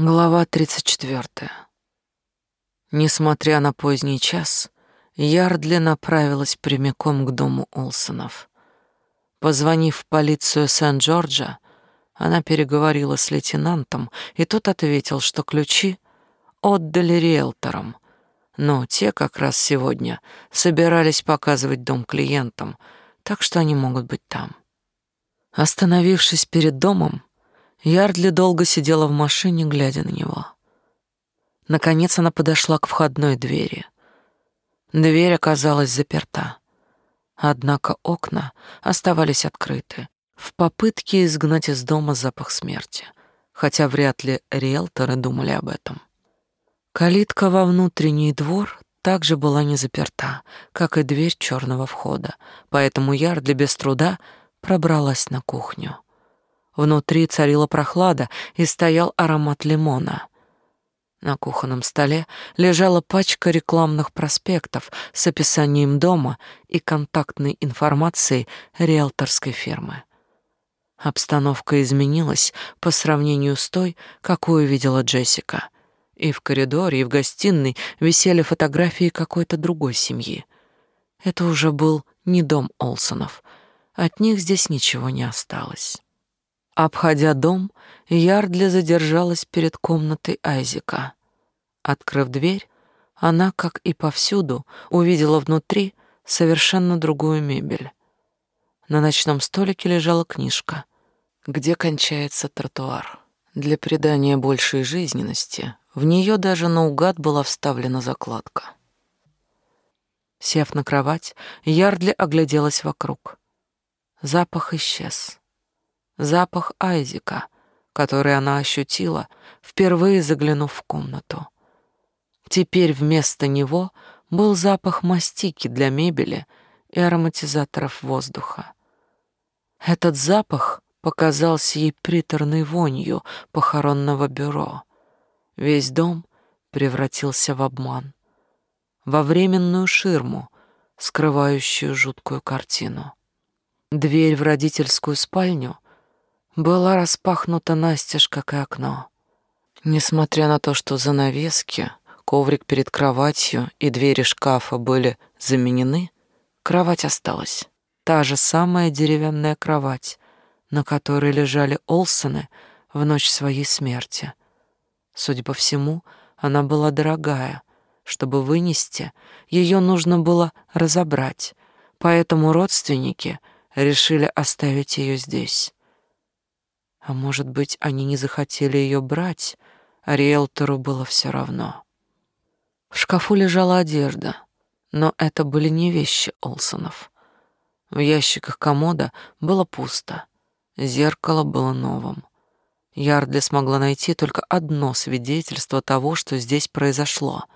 Глава 34. Несмотря на поздний час, Ярдли направилась прямиком к дому Олсонов. Позвонив в полицию Сент-Джорджа, она переговорила с лейтенантом, и тот ответил, что ключи отдали риэлторам, но те как раз сегодня собирались показывать дом клиентам, так что они могут быть там. Остановившись перед домом, Ярдли долго сидела в машине, глядя на него. Наконец она подошла к входной двери. Дверь оказалась заперта. Однако окна оставались открыты в попытке изгнать из дома запах смерти, хотя вряд ли риэлторы думали об этом. Калитка во внутренний двор также была не заперта, как и дверь черного входа, поэтому Ярдли без труда пробралась на кухню. Внутри царила прохлада и стоял аромат лимона. На кухонном столе лежала пачка рекламных проспектов с описанием дома и контактной информацией риэлторской фирмы. Обстановка изменилась по сравнению с той, какую видела Джессика. И в коридоре, и в гостиной висели фотографии какой-то другой семьи. Это уже был не дом Олсонов. От них здесь ничего не осталось. Обходя дом, Ярдли задержалась перед комнатой Айзека. Открыв дверь, она, как и повсюду, увидела внутри совершенно другую мебель. На ночном столике лежала книжка «Где кончается тротуар». Для придания большей жизненности в нее даже наугад была вставлена закладка. Сев на кровать, Ярдли огляделась вокруг. Запах исчез запах Айзека, который она ощутила, впервые заглянув в комнату. Теперь вместо него был запах мастики для мебели и ароматизаторов воздуха. Этот запах показался ей приторной вонью похоронного бюро. Весь дом превратился в обман, во временную ширму, скрывающую жуткую картину. Дверь в родительскую спальню была распахнута настежь, как и окно. Несмотря на то, что занавески, коврик перед кроватью и двери шкафа были заменены, кровать осталась. Та же самая деревянная кровать, на которой лежали Олсоны в ночь своей смерти. Судя по всему, она была дорогая. Чтобы вынести, ее нужно было разобрать, поэтому родственники решили оставить ее здесь. А может быть, они не захотели ее брать, а риэлтору было все равно. В шкафу лежала одежда, но это были не вещи Олсонов. В ящиках комода было пусто, зеркало было новым. Ярдли смогла найти только одно свидетельство того, что здесь произошло.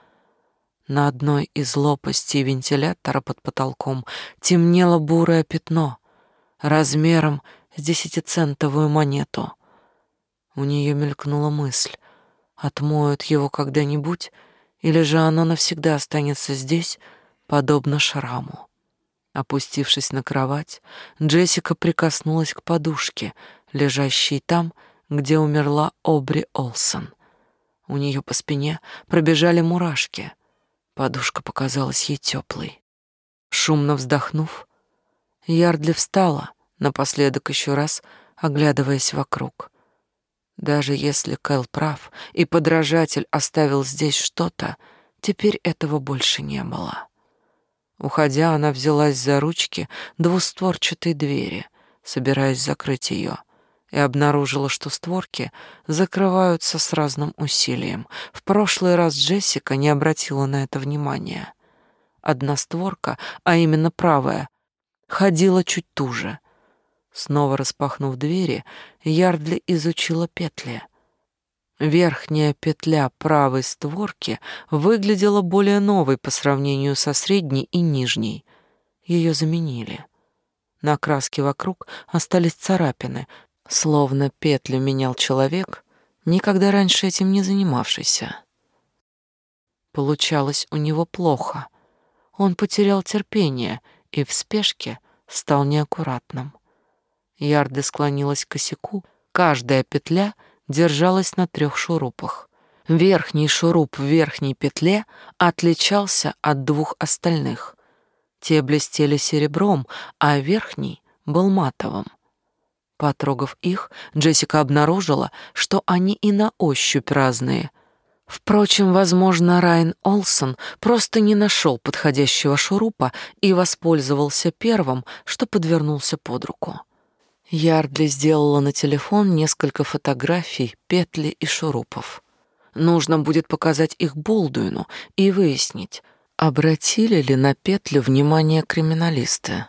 На одной из лопастей вентилятора под потолком темнело бурое пятно размером с десятицентовую монету. У нее мелькнула мысль, отмоют его когда-нибудь, или же оно навсегда останется здесь, подобно шраму. Опустившись на кровать, Джессика прикоснулась к подушке, лежащей там, где умерла Обри Олсон. У нее по спине пробежали мурашки. Подушка показалась ей теплой. Шумно вздохнув, Ярдли встала — напоследок еще раз оглядываясь вокруг. Даже если Кэл прав и подражатель оставил здесь что-то, теперь этого больше не было. Уходя, она взялась за ручки двустворчатой двери, собираясь закрыть ее, и обнаружила, что створки закрываются с разным усилием. В прошлый раз Джессика не обратила на это внимания. Одна створка, а именно правая, ходила чуть туже, Снова распахнув двери, Ярдли изучила петли. Верхняя петля правой створки выглядела более новой по сравнению со средней и нижней. Ее заменили. На краске вокруг остались царапины, словно петлю менял человек, никогда раньше этим не занимавшийся. Получалось у него плохо. Он потерял терпение и в спешке стал неаккуратным. Ярда склонилась к косяку, каждая петля держалась на трех шурупах. Верхний шуруп в верхней петле отличался от двух остальных. Те блестели серебром, а верхний был матовым. Потрогав их, Джессика обнаружила, что они и на ощупь разные. Впрочем, возможно, Райан Олсон просто не нашел подходящего шурупа и воспользовался первым, что подвернулся под руку. Ярдли сделала на телефон несколько фотографий, петли и шурупов. Нужно будет показать их Болдуину и выяснить, обратили ли на петли внимание криминалисты.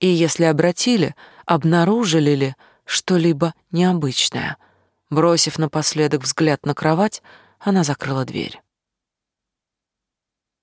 И если обратили, обнаружили ли что-либо необычное. Бросив напоследок взгляд на кровать, она закрыла дверь.